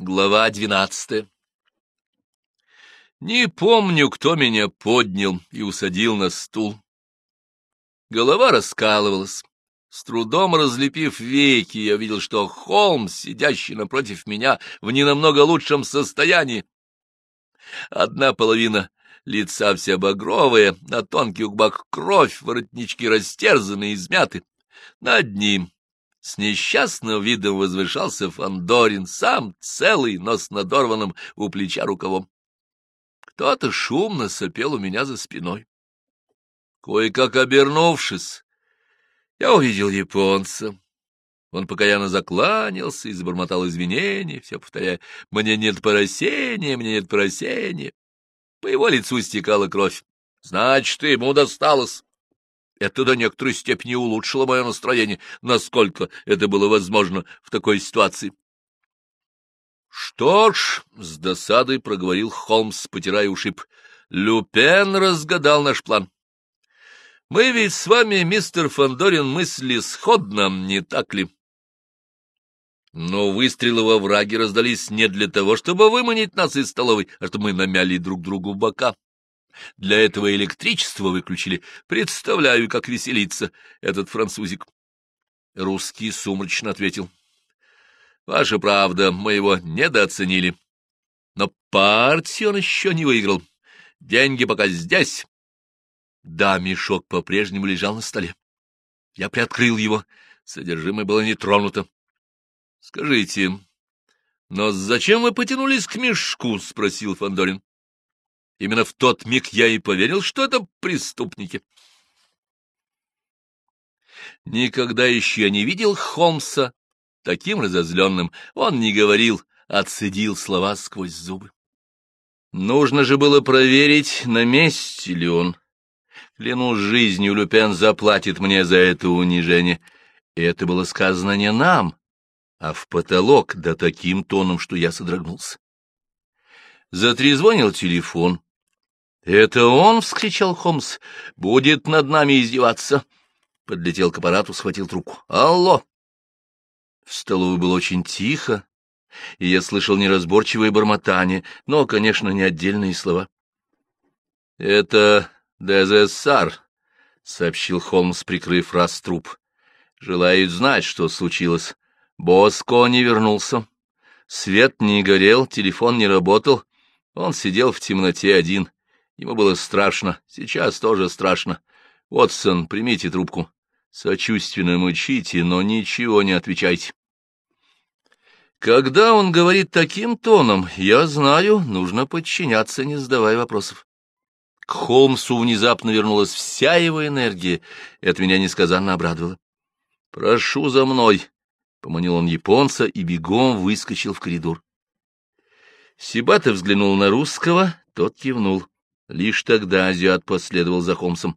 Глава двенадцатая Не помню, кто меня поднял и усадил на стул. Голова раскалывалась. С трудом разлепив веки, я видел, что Холмс, сидящий напротив меня, в ненамного лучшем состоянии. Одна половина лица вся багровая, на тонких губах кровь, воротнички растерзаны и измяты. Над ним с несчастным видом возвышался Фандорин, сам целый, но с надорванным у плеча рукавом. Кто-то шумно сопел у меня за спиной. Кое-как обернувшись, я увидел японца. Он покаянно закланялся и забормотал извинения, все повторяя «Мне нет поросения, мне нет поросения». По его лицу стекала кровь. Значит, ему досталось. Это до некоторой степени улучшило мое настроение, насколько это было возможно в такой ситуации. — Что ж, — с досадой проговорил Холмс, потирая ушиб, — Люпен разгадал наш план. Мы ведь с вами, мистер Фандорин, мысли сходно, не так ли? Но выстрелы во враге раздались не для того, чтобы выманить нас из столовой, а чтобы мы намяли друг другу бока. Для этого электричество выключили. Представляю, как веселится этот французик. Русский сумрачно ответил. — Ваша правда, мы его недооценили. Но партию он еще не выиграл. Деньги пока здесь. Да, мешок по-прежнему лежал на столе. Я приоткрыл его. Содержимое было не тронуто. — Скажите, но зачем вы потянулись к мешку? — спросил Фандорин. Именно в тот миг я и поверил, что это преступники. Никогда еще я не видел Холмса таким разозленным. Он не говорил, отцедил слова сквозь зубы. Нужно же было проверить, на месте ли он. Клянусь жизнью, Люпен заплатит мне за это унижение. И это было сказано не нам, а в потолок, да таким тоном, что я содрогнулся. Затрезвонил телефон. «Это он!» — вскричал Холмс. «Будет над нами издеваться!» Подлетел к аппарату, схватил трубку. «Алло!» В столовой было очень тихо, и я слышал неразборчивое бормотание, но, конечно, не отдельные слова. «Это ДЗСАР», — сообщил Холмс, прикрыв раз труп. «Желает знать, что случилось. Боско не вернулся. Свет не горел, телефон не работал. Он сидел в темноте один. Ему было страшно, сейчас тоже страшно. Watson, примите трубку. Сочувственно мычите, но ничего не отвечайте. Когда он говорит таким тоном, я знаю, нужно подчиняться, не задавая вопросов. К Холмсу внезапно вернулась вся его энергия, и от меня несказанно обрадовало. «Прошу за мной», — поманил он японца и бегом выскочил в коридор. Сибата взглянул на русского, тот кивнул. Лишь тогда азиат последовал за Холмсом.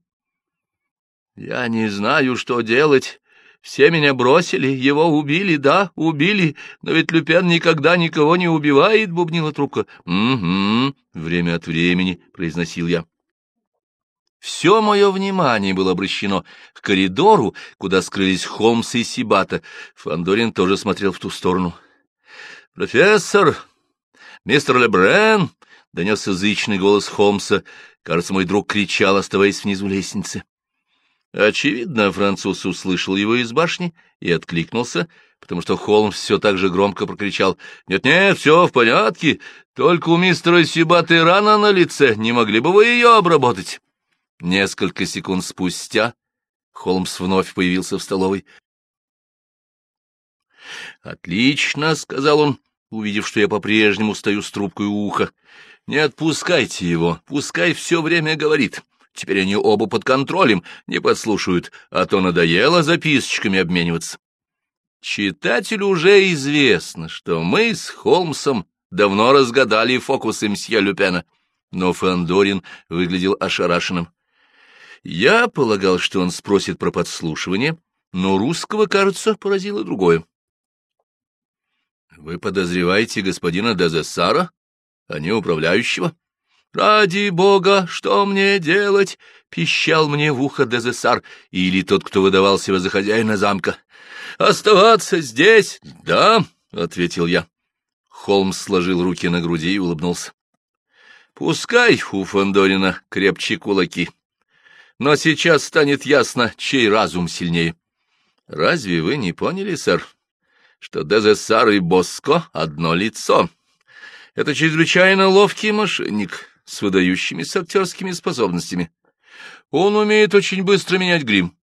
— Я не знаю, что делать. Все меня бросили, его убили, да, убили, но ведь Люпен никогда никого не убивает, — бубнила трубка. — Угу, время от времени, — произносил я. Все мое внимание было обращено к коридору, куда скрылись Холмс и Сибата. Фандорин тоже смотрел в ту сторону. — Профессор, мистер Лебрен, — донесся зычный голос Холмса. Кажется, мой друг кричал, оставаясь внизу лестницы. Очевидно, француз услышал его из башни и откликнулся, потому что Холмс все так же громко прокричал. «Нет-нет, все в порядке, только у мистера Сибаты рана на лице, не могли бы вы ее обработать?» Несколько секунд спустя Холмс вновь появился в столовой. «Отлично», — сказал он, увидев, что я по-прежнему стою с трубкой у уха. Не отпускайте его, пускай все время говорит. Теперь они оба под контролем, не подслушают, а то надоело записочками обмениваться. Читателю уже известно, что мы с Холмсом давно разгадали фокусы мсье Люпена, но Фандорин выглядел ошарашенным. Я полагал, что он спросит про подслушивание, но русского, кажется, поразило другое. — Вы подозреваете господина Дезессара? А не управляющего. «Ради бога, что мне делать?» — пищал мне в ухо Дезессар, или тот, кто выдавал себя за хозяина замка. «Оставаться здесь?» «Да», — ответил я. Холмс сложил руки на груди и улыбнулся. Пускай у Фандорина крепче кулаки. Но сейчас станет ясно, чей разум сильнее. Разве вы не поняли, сэр, что Дезессар и Боско — одно лицо? Это чрезвычайно ловкий мошенник с выдающимися актерскими способностями. Он умеет очень быстро менять грим.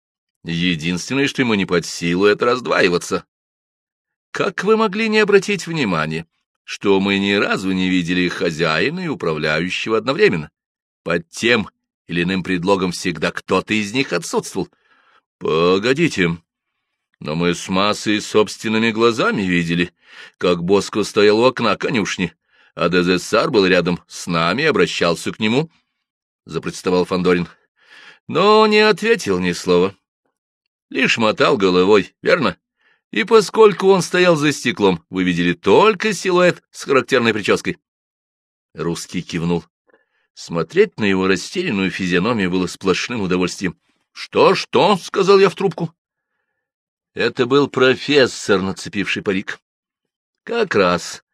Единственное, что ему не под силу, — это раздваиваться. Как вы могли не обратить внимания, что мы ни разу не видели хозяина и управляющего одновременно? Под тем или иным предлогом всегда кто-то из них отсутствовал. Погодите, но мы с массой собственными глазами видели, как Боско стоял у окна конюшни, а Дезессар был рядом с нами и обращался к нему, — запротестовал Фандорин. Но не ответил ни слова. Лишь мотал головой, верно? И поскольку он стоял за стеклом, вы видели только силуэт с характерной прической. Русский кивнул. Смотреть на его растерянную физиономию было сплошным удовольствием. «Что, что?» — сказал я в трубку. Это был профессор, нацепивший парик. Как раз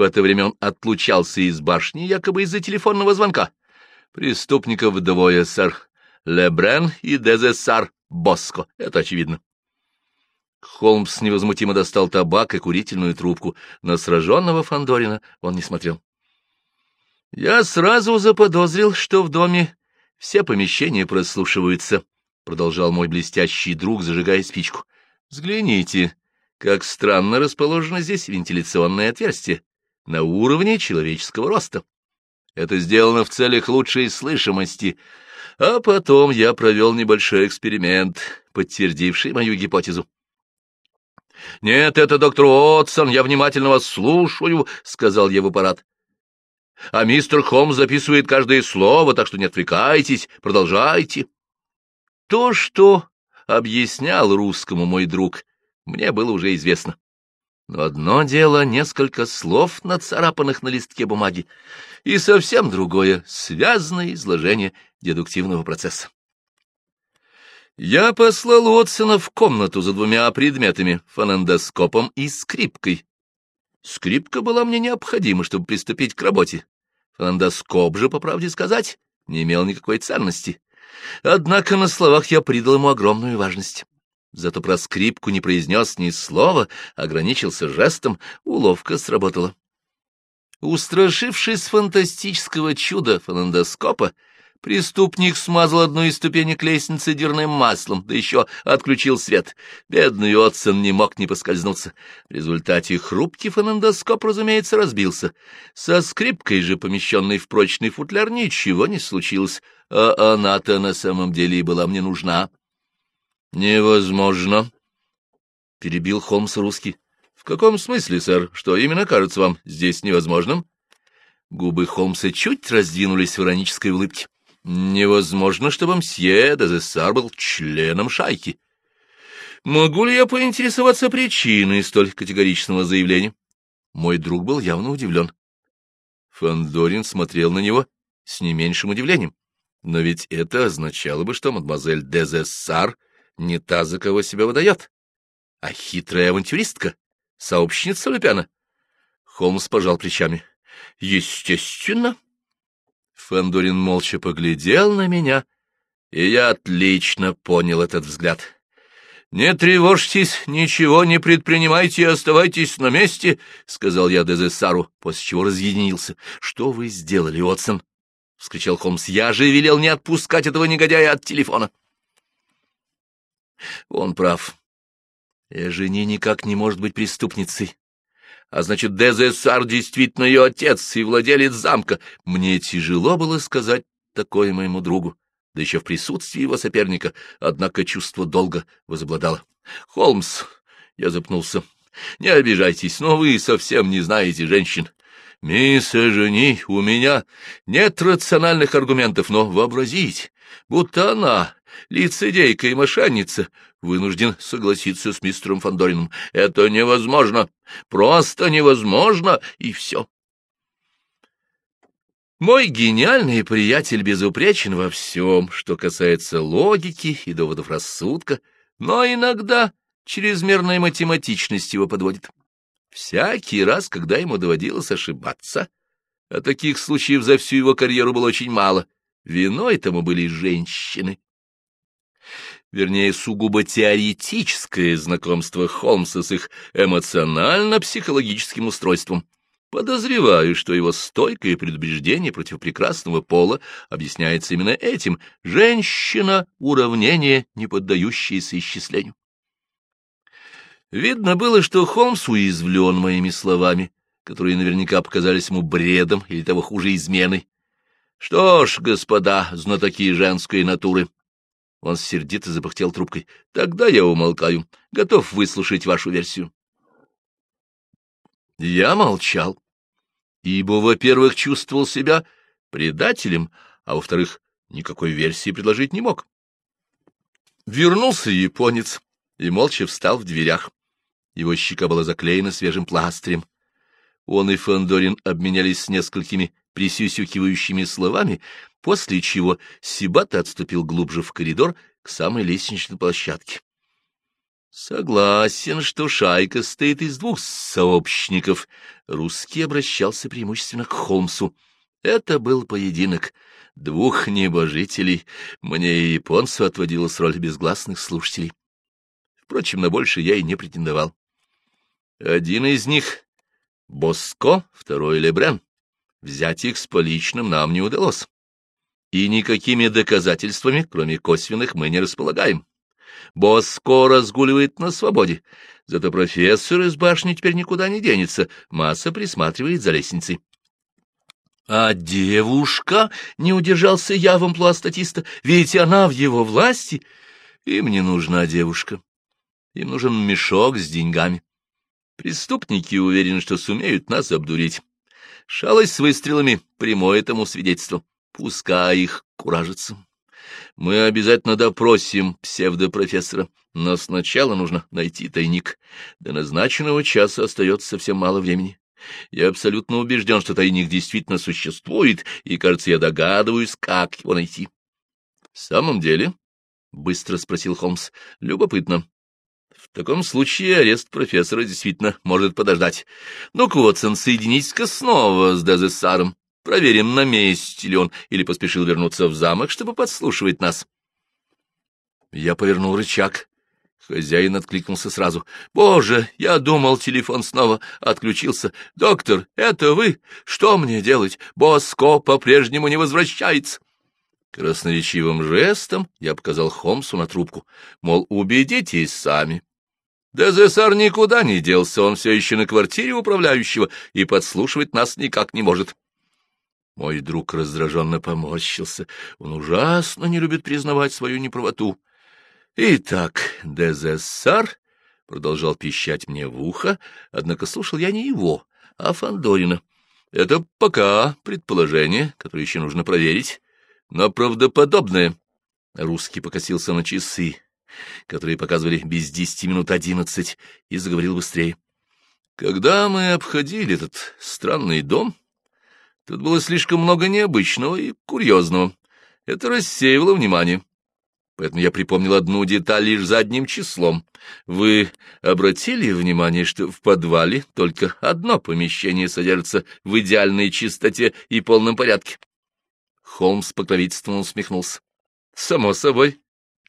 в это время он отлучался из башни, якобы из-за телефонного звонка. Преступников двое, сэр. Лебрен и Дезессар Боско, это очевидно. Холмс невозмутимо достал табак и курительную трубку, но сраженного Фандорина он не смотрел. Я сразу заподозрил, что в доме все помещения прослушиваются, — продолжал мой блестящий друг, зажигая спичку. — Взгляните, как странно расположено здесь вентиляционное отверстие на уровне человеческого роста. Это сделано в целях лучшей слышимости. А потом я провел небольшой эксперимент, подтвердивший мою гипотезу. — Нет, это доктор Отсон, я внимательно вас слушаю, — сказал я в аппарат. А мистер Холмс записывает каждое слово, так что не отвлекайтесь, продолжайте. То, что объяснял русскому мой друг, мне было уже известно. Но одно дело — несколько слов, нацарапанных на листке бумаги, и совсем другое — связанное изложение дедуктивного процесса. Я послал Уотсона в комнату за двумя предметами — фонендоскопом и скрипкой, Скрипка была мне необходима, чтобы приступить к работе. Фонендоскоп же, по правде сказать, не имел никакой ценности. Однако на словах я придал ему огромную важность. Зато про скрипку не произнес ни слова, ограничился жестом, уловка сработала. Устрашившись фантастического чуда фонендоскопа, Преступник смазал одну из ступенек лестницы дверным маслом, да еще отключил свет. Бедный Отсон не мог не поскользнуться. В результате хрупкий фонендоскоп, разумеется, разбился. Со скрипкой же, помещенной в прочный футляр, ничего не случилось, а она-то на самом деле и была мне нужна. — Невозможно, — перебил Холмс русский. — В каком смысле, сэр? Что именно кажется вам здесь невозможным? Губы Холмса чуть раздвинулись в иронической улыбке. Невозможно, чтобы мсье Дезессар был членом шайки. Могу ли я поинтересоваться причиной столь категоричного заявления? Мой друг был явно удивлен. Фандорин смотрел на него с не меньшим удивлением. Но ведь это означало бы, что мадемуазель Дезессар не та, за кого себя выдает, а хитрая авантюристка, сообщница Люпяна. Холмс пожал плечами. — Естественно. Фандорин молча поглядел на меня, и я отлично понял этот взгляд. «Не тревожьтесь, ничего не предпринимайте оставайтесь на месте», — сказал я Дезессару, после чего разъединился. «Что вы сделали, Отсон?» — вскричал Холмс. «Я же велел не отпускать этого негодяя от телефона». Он прав. Эжени никак не может быть преступницей. А значит, Дезессар действительно ее отец и владелец замка. Мне тяжело было сказать такое моему другу, да еще в присутствии его соперника, однако чувство долга возобладало. «Холмс!» — я запнулся. «Не обижайтесь, но вы совсем не знаете женщин. Мисс Жени, у меня нет рациональных аргументов, но вообразить, будто она, лицедейка и мошенница, вынужден согласиться с мистером Фандорином. Это невозможно, просто невозможно, и все. Мой гениальный приятель безупречен во всем, что касается логики и доводов рассудка, но иногда чрезмерная математичность его подводит. Всякий раз, когда ему доводилось ошибаться, а таких случаев за всю его карьеру было очень мало, виной тому были женщины. Вернее, сугубо теоретическое знакомство Холмса с их эмоционально-психологическим устройством — Подозреваю, что его стойкое предубеждение против прекрасного пола объясняется именно этим — женщина — уравнение, не поддающееся исчислению. Видно было, что Холмс уязвлен моими словами, которые наверняка показались ему бредом или того хуже изменой. Что ж, господа, знатоки женской натуры, он сердито запахтел трубкой. Тогда я умолкаю, готов выслушать вашу версию. Я молчал, ибо, во-первых, чувствовал себя предателем, а во-вторых, никакой версии предложить не мог. Вернулся японец и молча встал в дверях. Его щека была заклеена свежим пластырем. Он и Фандорин обменялись несколькими присюсюкивающими словами, после чего Сибата отступил глубже в коридор к самой лестничной площадке. Согласен, что шайка стоит из двух сообщников. Русский обращался преимущественно к Холмсу. Это был поединок двух небожителей. Мне и японцу отводилась роль безгласных слушателей. Впрочем, на больше я и не претендовал. Один из них — Боско, второй — Лебрен. Взять их с поличным нам не удалось. И никакими доказательствами, кроме косвенных, мы не располагаем. Боско разгуливает на свободе. Зато профессор из башни теперь никуда не денется. Масса присматривает за лестницей. А девушка, не удержался я в амплуа статиста, ведь она в его власти. Им не нужна девушка. Им нужен мешок с деньгами. Преступники уверены, что сумеют нас обдурить. Шалость с выстрелами — прямое тому свидетельство. Пускай их куражится. Мы обязательно допросим псевдопрофессора, но сначала нужно найти тайник. До назначенного часа остается совсем мало времени. Я абсолютно убежден, что тайник действительно существует, и, кажется, я догадываюсь, как его найти. — В самом деле? — быстро спросил Холмс. — Любопытно. В таком случае арест профессора действительно может подождать. Ну-ка, Уотсон, соединитесь-ка снова с Дезессаром. Проверим, на месте ли он, или поспешил вернуться в замок, чтобы подслушивать нас. Я повернул рычаг. Хозяин откликнулся сразу. «Боже, я думал, телефон снова отключился. Доктор, это вы? Что мне делать? Боско по-прежнему не возвращается». Красноречивым жестом я показал Холмсу на трубку, мол, убедитесь сами. ДЗСР никуда не делся, он все еще на квартире управляющего и подслушивать нас никак не может. Мой друг раздраженно поморщился. Он ужасно не любит признавать свою неправоту. Итак, Дезессар продолжал пищать мне в ухо, однако слушал я не его, а Фандорина. Это пока предположение, которое еще нужно проверить, но правдоподобное. Русский покосился на часы, которые показывали без десяти минут одиннадцать, и заговорил быстрее. Когда мы обходили этот странный дом, Тут было слишком много необычного и курьезного. Это рассеивало внимание. Поэтому я припомнил одну деталь лишь задним числом. Вы обратили внимание, что в подвале только одно помещение содержится в идеальной чистоте и полном порядке? Холмс покровительственно усмехнулся. — Само собой.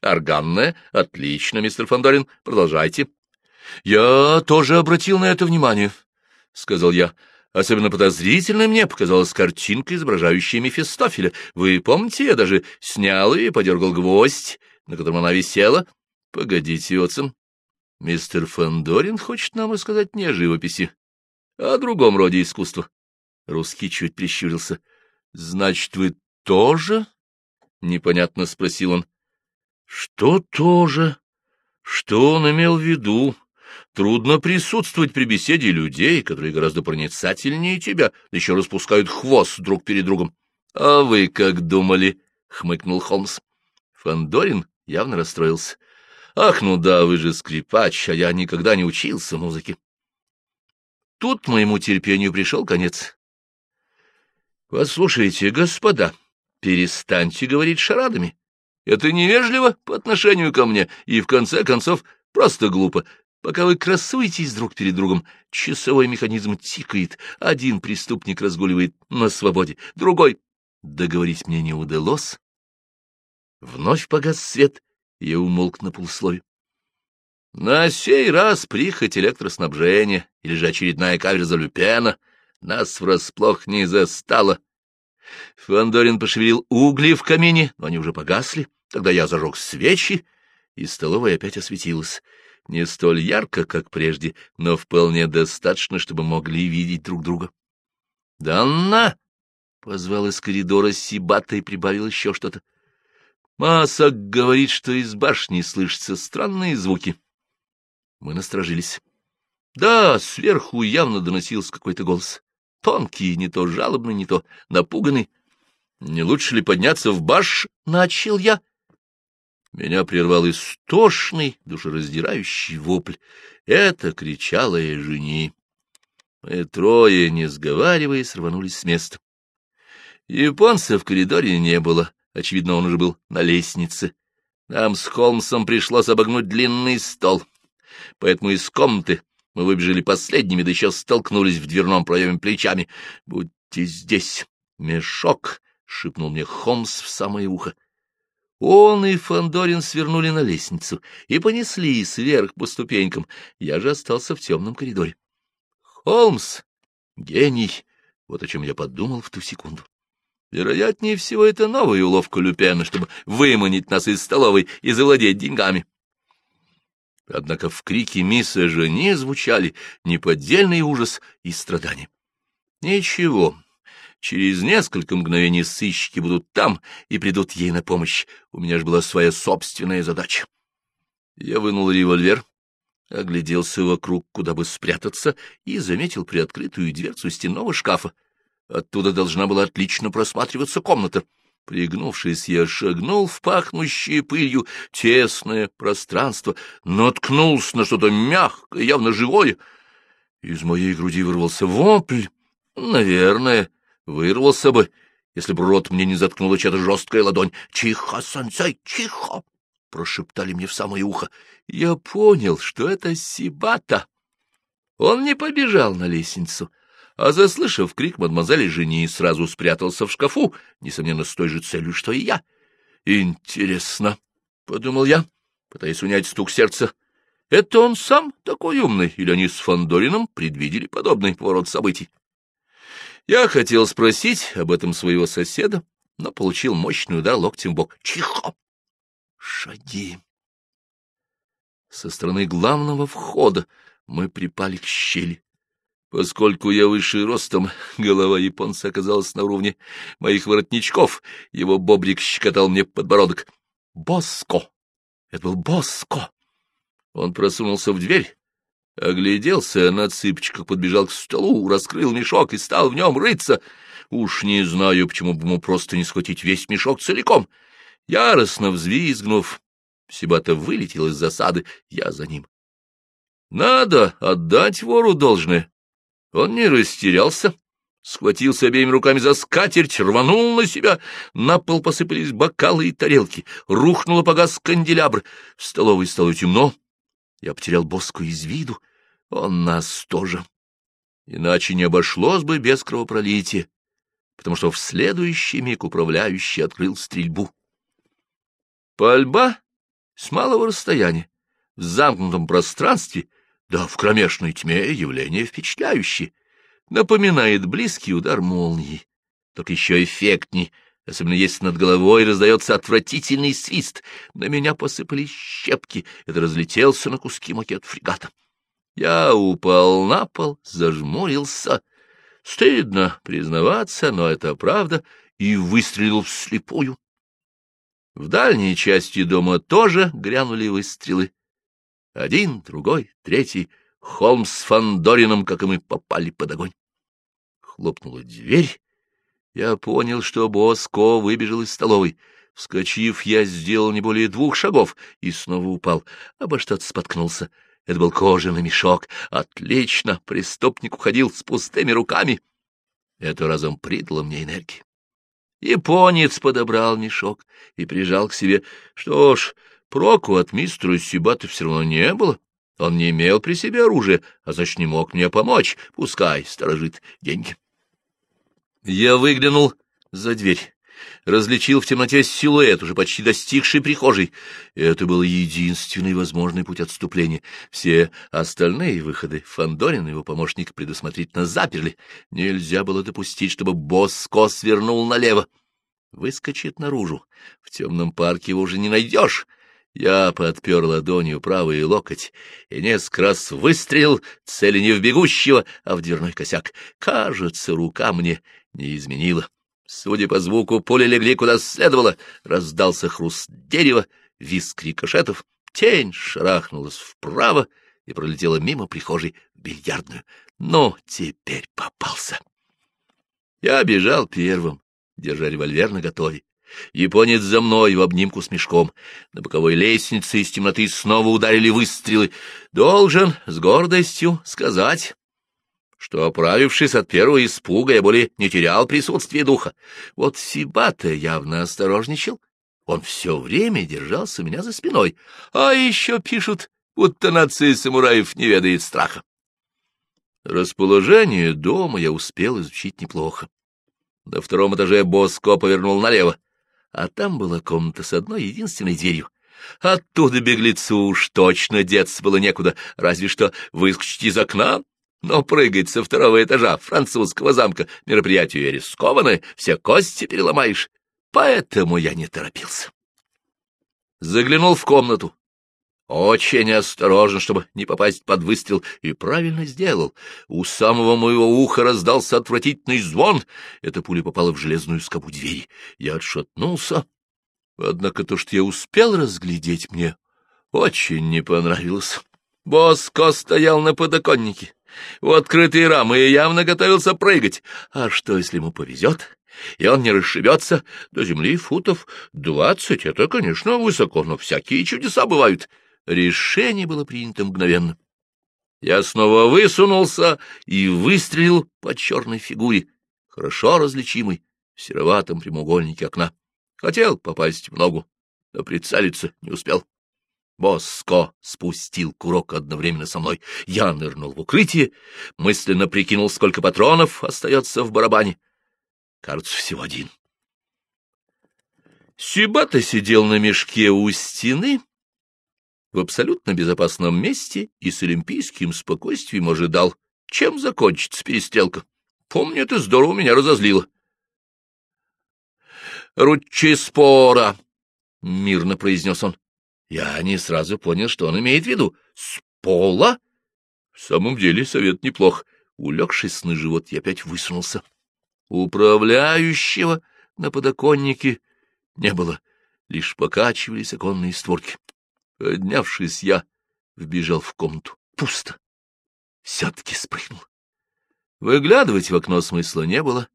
Органное. Отлично, мистер Фандорин. Продолжайте. — Я тоже обратил на это внимание, — сказал я. Особенно подозрительной мне показалась картинка, изображающая Мефистофеля. Вы помните, я даже снял ее и подергал гвоздь, на котором она висела? Погодите, Отсон. Мистер Фандорин хочет нам рассказать не о живописи, а о другом роде искусства. Русский чуть прищурился. — Значит, вы тоже? — непонятно спросил он. — Что тоже? Что он имел в виду? Трудно присутствовать при беседе людей, которые гораздо проницательнее тебя, еще распускают хвост друг перед другом. — А вы как думали? — хмыкнул Холмс. Фандорин явно расстроился. — Ах, ну да, вы же скрипач, а я никогда не учился музыке. Тут моему терпению пришел конец. — Послушайте, господа, перестаньте говорить шарадами. Это невежливо по отношению ко мне и, в конце концов, просто глупо. Пока вы красуетесь друг перед другом, часовой механизм тикает, один преступник разгуливает на свободе, другой... Договорить мне не удалось. Вновь погас свет, я умолк на полуслове. На сей раз прихоть электроснабжения или же очередная каверза Люпена нас врасплох не застала. Фандорин пошевелил угли в камине, но они уже погасли. Тогда я зажег свечи, и столовая опять осветилась. Не столь ярко, как прежде, но вполне достаточно, чтобы могли видеть друг друга. — Данна! — позвал из коридора Сибата и прибавил еще что-то. Масак говорит, что из башни слышатся странные звуки. Мы насторожились. Да, сверху явно доносился какой-то голос. Тонкий, не то жалобный, не то напуганный. Не лучше ли подняться в баш? Начал я. Меня прервал истошный, душераздирающий вопль. Это кричала я жени. Мы трое, не сговариваясь, рванулись с места. Японца в коридоре не было. Очевидно, он уже был на лестнице. Нам с Холмсом пришлось обогнуть длинный стол. Поэтому из комнаты мы выбежали последними, да еще столкнулись в дверном проеме плечами. «Будьте здесь, мешок!» — шепнул мне Холмс в самое ухо. Он и Фандорин свернули на лестницу и понеслись вверх по ступенькам. Я же остался в темном коридоре. Холмс — гений. Вот о чем я подумал в ту секунду. Вероятнее всего, это новая уловка Люпена, чтобы выманить нас из столовой и завладеть деньгами. Однако в крике мисса Жени звучали неподдельный ужас и страдания. Ничего, Через несколько мгновений сыщики будут там и придут ей на помощь. У меня же была своя собственная задача. Я вынул револьвер, огляделся вокруг, куда бы спрятаться, и заметил приоткрытую дверцу стенного шкафа. Оттуда должна была отлично просматриваться комната. Пригнувшись, я шагнул в пахнущее пылью тесное пространство, наткнулся на что-то мягкое, явно живое. Из моей груди вырвался вопль. Наверное, Вырвался бы, если бы рот мне не заткнула чья-то жесткая ладонь. «Тихо, сенсей, тихо!» — прошептали мне в самое ухо. Я понял, что это Сибата. Он не побежал на лестницу, а, заслышав крик мадемуазели жени, сразу спрятался в шкафу, несомненно, с той же целью, что и я. «Интересно», — подумал я, пытаясь унять стук сердца, — «это он сам такой умный, или они с Фандорином предвидели подобный поворот событий?» Я хотел спросить об этом своего соседа, но получил мощный удар локтем в бок. Тихо! Шаги! Со стороны главного входа мы припали к щели. Поскольку я выше ростом, голова японца оказалась на уровне моих воротничков, его бобрик щекотал мне подбородок. «Боско!» Это был Боско! Он просунулся в дверь, Огляделся, на цыпочках подбежал к столу, раскрыл мешок и стал в нем рыться. Уж не знаю, почему бы ему просто не схватить весь мешок целиком. Яростно взвизгнув, Сибата вылетел из засады, я за ним. Надо отдать вору должное. Он не растерялся, схватился обеими руками за скатерть, рванул на себя. На пол посыпались бокалы и тарелки, рухнуло погас канделябр. В столовой стало темно, я потерял Боску из виду, он нас тоже. Иначе не обошлось бы без кровопролития, потому что в следующий миг управляющий открыл стрельбу. Пальба с малого расстояния, в замкнутом пространстве, да в кромешной тьме явление впечатляющее, напоминает близкий удар молнии, только еще эффектней, особенно если над головой раздается отвратительный свист. На меня посыпались щепки, это разлетелся на куски макет фрегата. Я упал на пол, зажмурился. Стыдно признаваться, но это правда, и выстрелил вслепую. В дальней части дома тоже грянули выстрелы. Один, другой, третий. Холмс с Фандорином, как и мы, попали под огонь. Хлопнула дверь, я понял, что Боско выбежал из столовой. Вскочив, я сделал не более двух шагов и снова упал. Обо что-то споткнулся. Это был кожаный мешок. Отлично, преступник уходил с пустыми руками. Это разом придало мне энергии. Японец подобрал мешок и прижал к себе. Что ж, проку от мистера Сибата все равно не было. Он не имел при себе оружия, а значит, не мог мне помочь. Пускай сторожит деньги. Я выглянул за дверь различил в темноте силуэт, уже почти достигший прихожей. Это был единственный возможный путь отступления. Все остальные выходы Фандорин и его помощник предусмотрительно заперли. Нельзя было допустить, чтобы Боско свернул налево. Выскочит наружу. В темном парке его уже не найдешь. Я подпер ладонью правый локоть и несколько раз выстрелил, цели не в бегущего, а в дверной косяк. Кажется, рука мне не изменила. Судя по звуку, пули легли куда следовало. Раздался хруст дерева, визг рикошетов, тень шарахнулась вправо и пролетела мимо прихожей в бильярдную. Но теперь попался. Я бежал первым, держа револьвер наготове. Японец за мной в обнимку с мешком. На боковой лестнице из темноты снова ударили выстрелы. Должен с гордостью сказать, что, оправившись от первого испуга, я более не терял присутствие духа. Вот Сибата явно осторожничал. Он все время держался меня за спиной. А еще пишут, будто нация самураев не ведает страха. Расположение дома я успел изучить неплохо. На втором этаже Боско повернул налево, а там была комната с одной единственной дверью. Оттуда беглецу уж точно деться было некуда, разве что выскочить из окна но прыгать со второго этажа французского замка мероприятие рискованное, все кости переломаешь, поэтому я не торопился. Заглянул в комнату. Очень осторожно, чтобы не попасть под выстрел, и правильно сделал. У самого моего уха раздался отвратительный звон. Эта пуля попала в железную скобу двери. Я отшатнулся. Однако то, что я успел разглядеть, мне очень не понравилось. Боско стоял на подоконнике у открытой рамы и явно готовился прыгать. А что, если ему повезет, и он не расшибется до земли футов двадцать? Это, конечно, высоко, но всякие чудеса бывают. Решение было принято мгновенно. Я снова высунулся и выстрелил по черной фигуре, хорошо различимой в сероватом прямоугольнике окна. Хотел попасть в ногу, но прицелиться не успел. Боско спустил курок одновременно со мной. Я нырнул в укрытие, мысленно прикинул, сколько патронов остается в барабане. Кажется, всего один. Сибата сидел на мешке у стены, в абсолютно безопасном месте и с олимпийским спокойствием ожидал, чем закончится перестрелка. Помню, это здорово меня разозлило. «Ручи спора!» — мирно произнес он. Я не сразу понял, что он имеет в виду. С? В самом деле совет неплох. Улегшись на живот, я опять высунулся. Управляющего на подоконнике не было, лишь покачивались оконные створки. Поднявшись, я вбежал в комнату. Пусто. Все-таки спрыгнул. Выглядывать в окно смысла не было.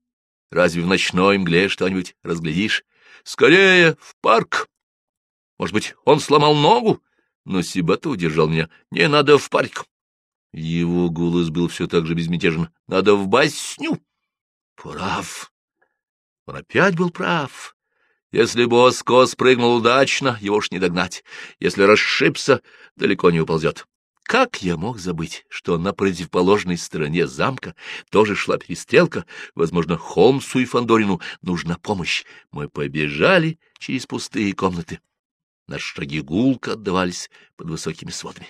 Разве в ночной мгле что-нибудь разглядишь? Скорее, в парк! Может быть, он сломал ногу? Но Сибата удержал меня. Не надо в парк. Его голос был все так же безмятежен. Надо в басню. Прав. Он опять был прав. Если Боско спрыгнул удачно, его ж не догнать. Если расшибся, далеко не уползет. Как я мог забыть, что на противоположной стороне замка тоже шла перестрелка? Возможно, Холмсу и Фандорину нужна помощь. Мы побежали через пустые комнаты. Наши шаги гулко отдавались под высокими сводами.